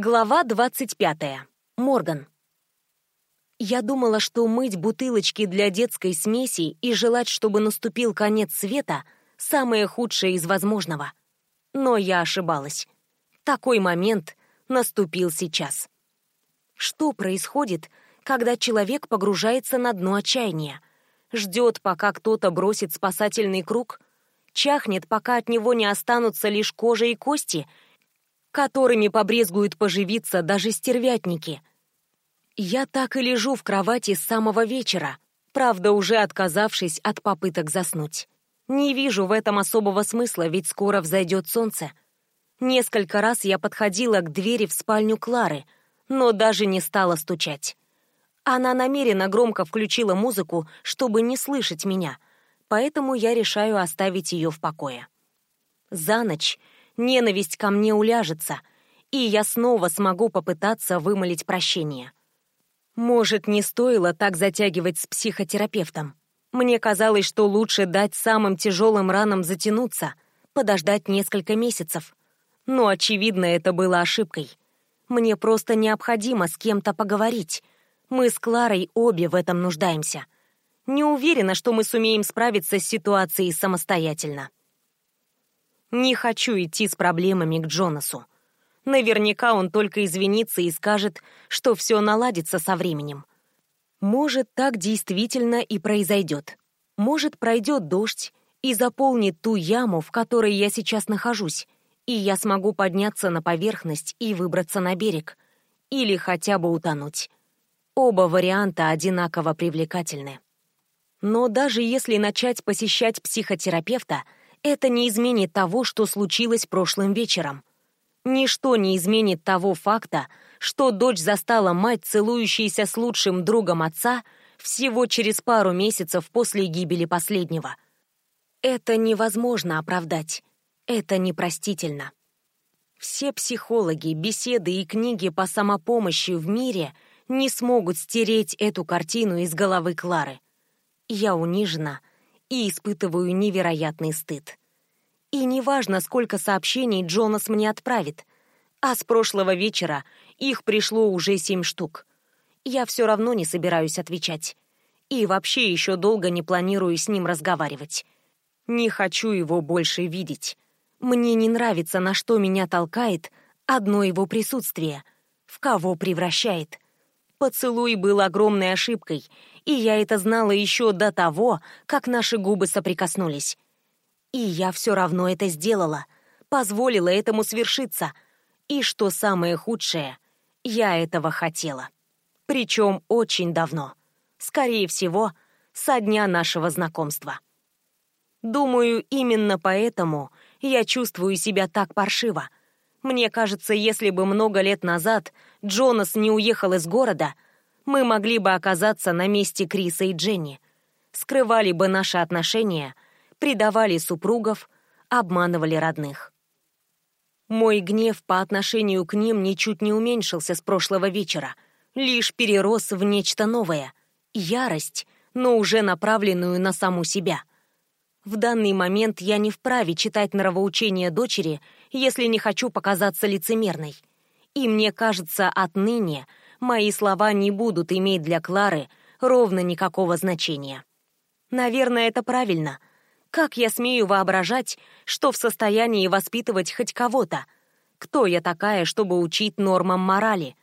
Глава 25. Морган. Я думала, что мыть бутылочки для детской смеси и желать, чтобы наступил конец света, самое худшее из возможного. Но я ошибалась. Такой момент наступил сейчас. Что происходит, когда человек погружается на дно отчаяния? Ждет, пока кто-то бросит спасательный круг? Чахнет, пока от него не останутся лишь кожа и кости — которыми побрезгуют поживиться даже стервятники. Я так и лежу в кровати с самого вечера, правда, уже отказавшись от попыток заснуть. Не вижу в этом особого смысла, ведь скоро взойдет солнце. Несколько раз я подходила к двери в спальню Клары, но даже не стала стучать. Она намеренно громко включила музыку, чтобы не слышать меня, поэтому я решаю оставить ее в покое. За ночь ненависть ко мне уляжется, и я снова смогу попытаться вымолить прощение. Может, не стоило так затягивать с психотерапевтом. Мне казалось, что лучше дать самым тяжелым ранам затянуться, подождать несколько месяцев. Но, очевидно, это было ошибкой. Мне просто необходимо с кем-то поговорить. Мы с Кларой обе в этом нуждаемся. Не уверена, что мы сумеем справиться с ситуацией самостоятельно. Не хочу идти с проблемами к Джонасу. Наверняка он только извинится и скажет, что все наладится со временем. Может, так действительно и произойдет. Может, пройдет дождь и заполнит ту яму, в которой я сейчас нахожусь, и я смогу подняться на поверхность и выбраться на берег. Или хотя бы утонуть. Оба варианта одинаково привлекательны. Но даже если начать посещать психотерапевта — это не изменит того, что случилось прошлым вечером. Ничто не изменит того факта, что дочь застала мать, целующейся с лучшим другом отца, всего через пару месяцев после гибели последнего. Это невозможно оправдать. Это непростительно. Все психологи, беседы и книги по самопомощи в мире не смогут стереть эту картину из головы Клары. Я унижена, и испытываю невероятный стыд. И неважно, сколько сообщений Джонас мне отправит, а с прошлого вечера их пришло уже семь штук. Я все равно не собираюсь отвечать. И вообще еще долго не планирую с ним разговаривать. Не хочу его больше видеть. Мне не нравится, на что меня толкает одно его присутствие, в кого превращает. Поцелуй был огромной ошибкой, и я это знала еще до того, как наши губы соприкоснулись. И я все равно это сделала, позволила этому свершиться. И что самое худшее, я этого хотела. Причем очень давно. Скорее всего, со дня нашего знакомства. Думаю, именно поэтому я чувствую себя так паршиво. Мне кажется, если бы много лет назад Джонас не уехал из города — мы могли бы оказаться на месте Криса и Дженни. Скрывали бы наши отношения, предавали супругов, обманывали родных. Мой гнев по отношению к ним ничуть не уменьшился с прошлого вечера, лишь перерос в нечто новое — ярость, но уже направленную на саму себя. В данный момент я не вправе читать нравоучения дочери, если не хочу показаться лицемерной. И мне кажется, отныне — мои слова не будут иметь для Клары ровно никакого значения. Наверное, это правильно. Как я смею воображать, что в состоянии воспитывать хоть кого-то? Кто я такая, чтобы учить нормам морали?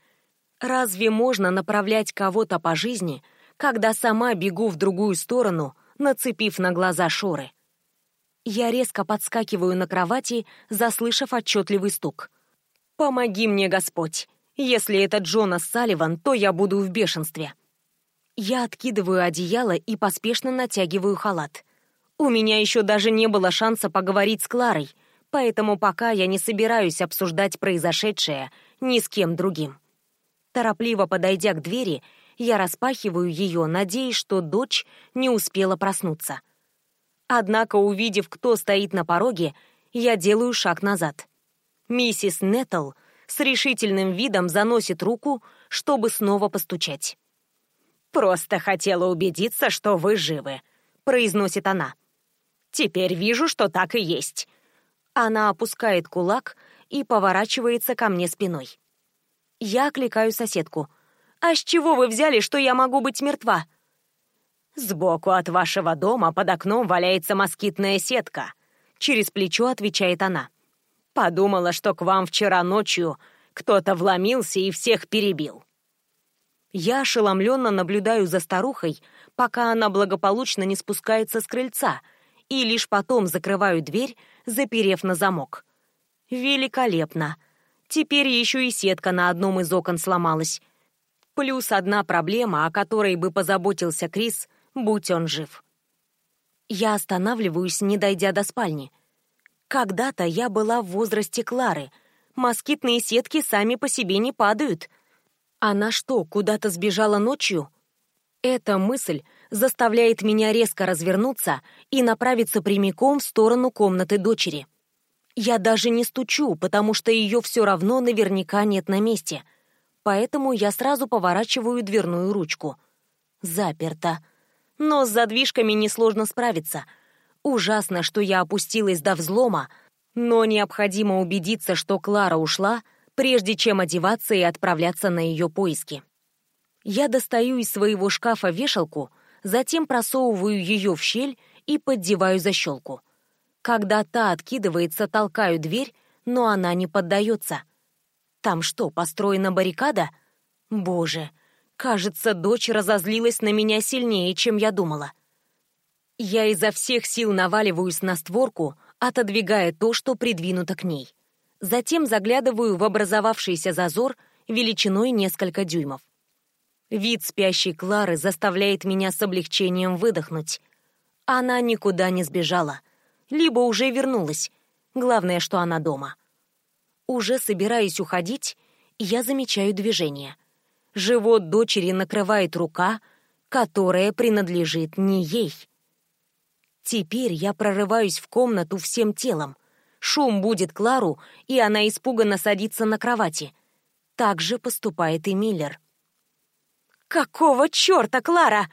Разве можно направлять кого-то по жизни, когда сама бегу в другую сторону, нацепив на глаза шоры? Я резко подскакиваю на кровати, заслышав отчетливый стук. «Помоги мне, Господь!» Если это Джонас Салливан, то я буду в бешенстве. Я откидываю одеяло и поспешно натягиваю халат. У меня еще даже не было шанса поговорить с Кларой, поэтому пока я не собираюсь обсуждать произошедшее ни с кем другим. Торопливо подойдя к двери, я распахиваю ее, надеясь, что дочь не успела проснуться. Однако, увидев, кто стоит на пороге, я делаю шаг назад. Миссис Неттл — с решительным видом заносит руку, чтобы снова постучать. «Просто хотела убедиться, что вы живы», — произносит она. «Теперь вижу, что так и есть». Она опускает кулак и поворачивается ко мне спиной. Я окликаю соседку. «А с чего вы взяли, что я могу быть мертва?» «Сбоку от вашего дома под окном валяется москитная сетка», — через плечо отвечает она. «Подумала, что к вам вчера ночью кто-то вломился и всех перебил». Я ошеломленно наблюдаю за старухой, пока она благополучно не спускается с крыльца, и лишь потом закрываю дверь, заперев на замок. Великолепно. Теперь еще и сетка на одном из окон сломалась. Плюс одна проблема, о которой бы позаботился Крис, будь он жив. Я останавливаюсь, не дойдя до спальни. Когда-то я была в возрасте Клары. Москитные сетки сами по себе не падают — она что, куда-то сбежала ночью? Эта мысль заставляет меня резко развернуться и направиться прямиком в сторону комнаты дочери. Я даже не стучу, потому что ее все равно наверняка нет на месте. Поэтому я сразу поворачиваю дверную ручку. Заперто. Но с задвижками несложно справиться. Ужасно, что я опустилась до взлома, но необходимо убедиться, что Клара ушла — прежде чем одеваться и отправляться на ее поиски. Я достаю из своего шкафа вешалку, затем просовываю ее в щель и поддеваю защелку. Когда та откидывается, толкаю дверь, но она не поддается. Там что, построена баррикада? Боже, кажется, дочь разозлилась на меня сильнее, чем я думала. Я изо всех сил наваливаюсь на створку, отодвигая то, что придвинуто к ней. Затем заглядываю в образовавшийся зазор величиной несколько дюймов. Вид спящей Клары заставляет меня с облегчением выдохнуть. Она никуда не сбежала. Либо уже вернулась. Главное, что она дома. Уже собираясь уходить, я замечаю движение. Живот дочери накрывает рука, которая принадлежит не ей. Теперь я прорываюсь в комнату всем телом — Шум будет Клару, и она испуганно садится на кровати. Так же поступает и Миллер. «Какого черта, Клара?»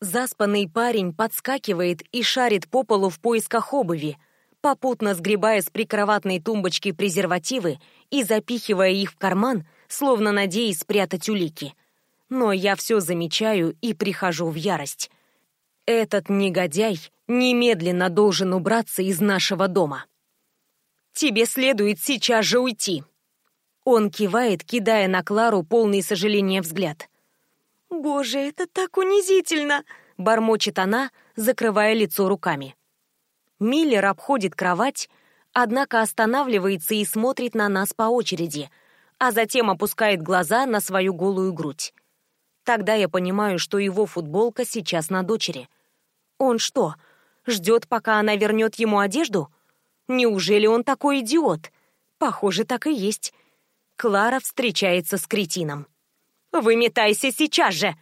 Заспанный парень подскакивает и шарит по полу в поисках обуви, попутно сгребая с прикроватной тумбочки презервативы и запихивая их в карман, словно надеясь спрятать улики. Но я все замечаю и прихожу в ярость. Этот негодяй немедленно должен убраться из нашего дома. Тебе следует сейчас же уйти!» Он кивает, кидая на Клару полный сожаления взгляд. «Боже, это так унизительно!» — бормочет она, закрывая лицо руками. Миллер обходит кровать, однако останавливается и смотрит на нас по очереди, а затем опускает глаза на свою голую грудь. Тогда я понимаю, что его футболка сейчас на дочери. Он что, ждет, пока она вернет ему одежду? Неужели он такой идиот? Похоже, так и есть. Клара встречается с кретином. «Выметайся сейчас же!»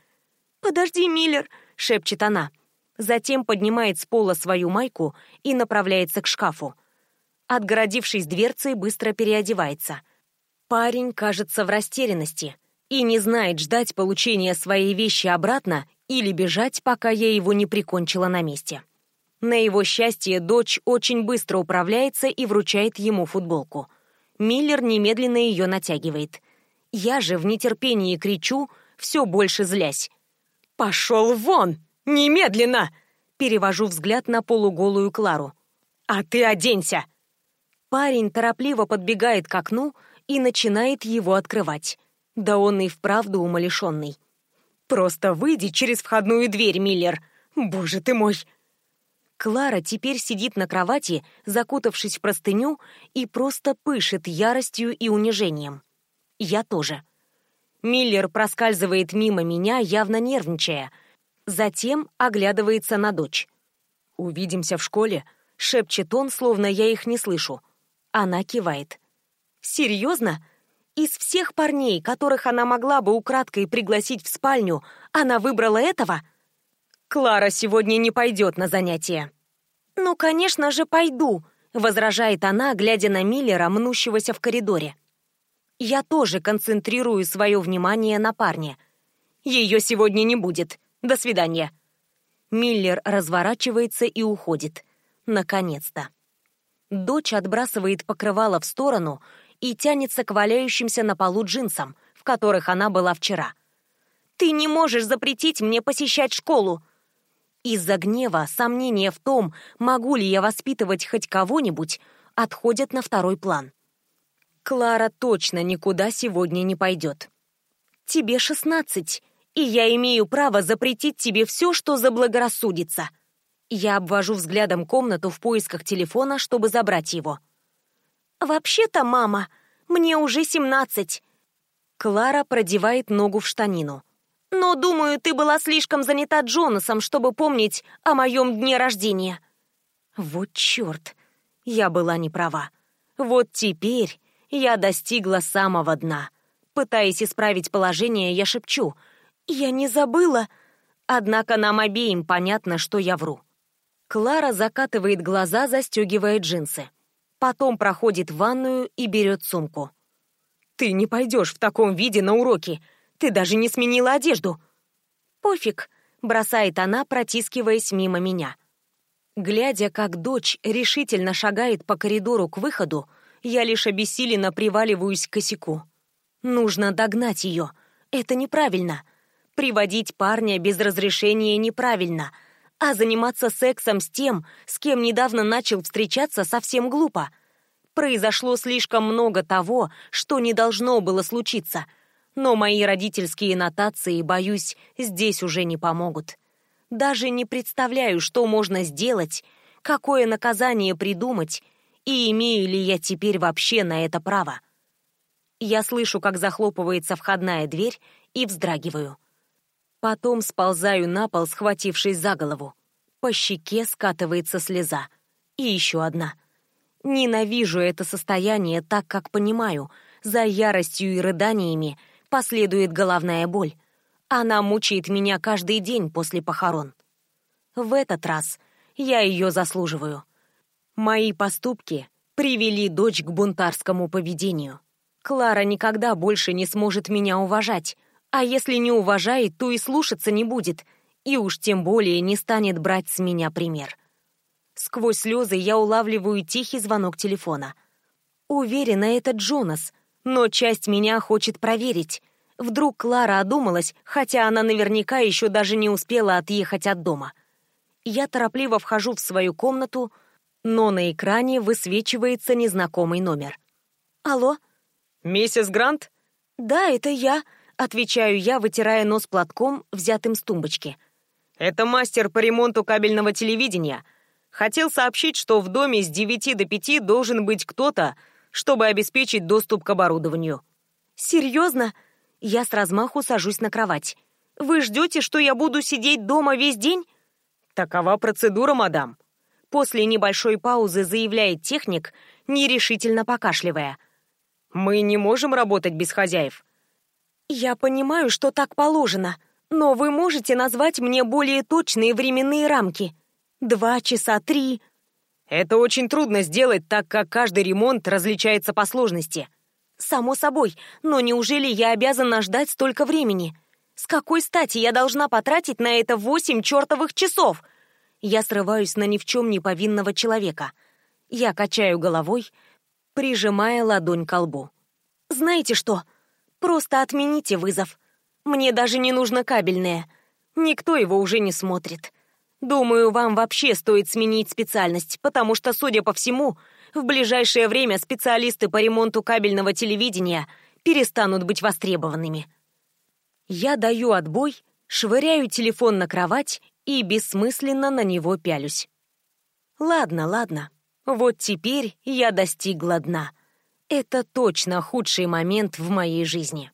«Подожди, Миллер!» — шепчет она. Затем поднимает с пола свою майку и направляется к шкафу. Отгородившись дверцей, быстро переодевается. Парень кажется в растерянности и не знает ждать получения своей вещи обратно или бежать, пока я его не прикончила на месте. На его счастье, дочь очень быстро управляется и вручает ему футболку. Миллер немедленно ее натягивает. Я же в нетерпении кричу, все больше злясь. «Пошел вон! Немедленно!» Перевожу взгляд на полуголую Клару. «А ты оденься!» Парень торопливо подбегает к окну и начинает его открывать. Да он и вправду умалишенный. «Просто выйди через входную дверь, Миллер! Боже ты мой!» Клара теперь сидит на кровати, закутавшись в простыню, и просто пышет яростью и унижением. Я тоже. Миллер проскальзывает мимо меня, явно нервничая. Затем оглядывается на дочь. «Увидимся в школе», — шепчет он, словно я их не слышу. Она кивает. «Серьезно? Из всех парней, которых она могла бы украдкой пригласить в спальню, она выбрала этого?» Клара сегодня не пойдет на занятия. «Ну, конечно же, пойду», — возражает она, глядя на Миллера, мнущегося в коридоре. Я тоже концентрирую свое внимание на парне. Ее сегодня не будет. До свидания. Миллер разворачивается и уходит. Наконец-то. Дочь отбрасывает покрывало в сторону и тянется к валяющимся на полу джинсам, в которых она была вчера. «Ты не можешь запретить мне посещать школу!» Из-за гнева, сомнения в том, могу ли я воспитывать хоть кого-нибудь, отходят на второй план. Клара точно никуда сегодня не пойдет. «Тебе шестнадцать, и я имею право запретить тебе все, что заблагорассудится». Я обвожу взглядом комнату в поисках телефона, чтобы забрать его. «Вообще-то, мама, мне уже семнадцать». Клара продевает ногу в штанину. «Но, думаю, ты была слишком занята Джонасом, чтобы помнить о моем дне рождения». Вот черт, я была не права. Вот теперь я достигла самого дна. Пытаясь исправить положение, я шепчу. «Я не забыла». Однако нам обеим понятно, что я вру. Клара закатывает глаза, застегивая джинсы. Потом проходит в ванную и берет сумку. «Ты не пойдешь в таком виде на уроки. Ты даже не сменила одежду». «Пофиг», — бросает она, протискиваясь мимо меня. Глядя, как дочь решительно шагает по коридору к выходу, я лишь обессиленно приваливаюсь к косяку. Нужно догнать ее. Это неправильно. Приводить парня без разрешения неправильно — а заниматься сексом с тем, с кем недавно начал встречаться, совсем глупо. Произошло слишком много того, что не должно было случиться. Но мои родительские нотации, боюсь, здесь уже не помогут. Даже не представляю, что можно сделать, какое наказание придумать, и имею ли я теперь вообще на это право. Я слышу, как захлопывается входная дверь, и вздрагиваю. Потом сползаю на пол, схватившись за голову. По щеке скатывается слеза. И еще одна. Ненавижу это состояние так, как понимаю. За яростью и рыданиями последует головная боль. Она мучает меня каждый день после похорон. В этот раз я ее заслуживаю. Мои поступки привели дочь к бунтарскому поведению. Клара никогда больше не сможет меня уважать, а если не уважает, то и слушаться не будет, и уж тем более не станет брать с меня пример. Сквозь слезы я улавливаю тихий звонок телефона. Уверена, это Джонас, но часть меня хочет проверить. Вдруг Клара одумалась, хотя она наверняка еще даже не успела отъехать от дома. Я торопливо вхожу в свою комнату, но на экране высвечивается незнакомый номер. «Алло?» «Миссис Грант?» «Да, это я», Отвечаю я, вытирая нос платком, взятым с тумбочки. «Это мастер по ремонту кабельного телевидения. Хотел сообщить, что в доме с 9 до 5 должен быть кто-то, чтобы обеспечить доступ к оборудованию». «Серьезно?» Я с размаху сажусь на кровать. «Вы ждете, что я буду сидеть дома весь день?» «Такова процедура, мадам». После небольшой паузы заявляет техник, нерешительно покашливая. «Мы не можем работать без хозяев. «Я понимаю, что так положено, но вы можете назвать мне более точные временные рамки? Два часа, три...» «Это очень трудно сделать, так как каждый ремонт различается по сложности». «Само собой, но неужели я обязана ждать столько времени? С какой стати я должна потратить на это восемь чертовых часов?» Я срываюсь на ни в чем не повинного человека. Я качаю головой, прижимая ладонь к лбу. «Знаете что?» Просто отмените вызов. Мне даже не нужно кабельное. Никто его уже не смотрит. Думаю, вам вообще стоит сменить специальность, потому что, судя по всему, в ближайшее время специалисты по ремонту кабельного телевидения перестанут быть востребованными. Я даю отбой, швыряю телефон на кровать и бессмысленно на него пялюсь. Ладно, ладно. Вот теперь я достигла дна. Это точно худший момент в моей жизни.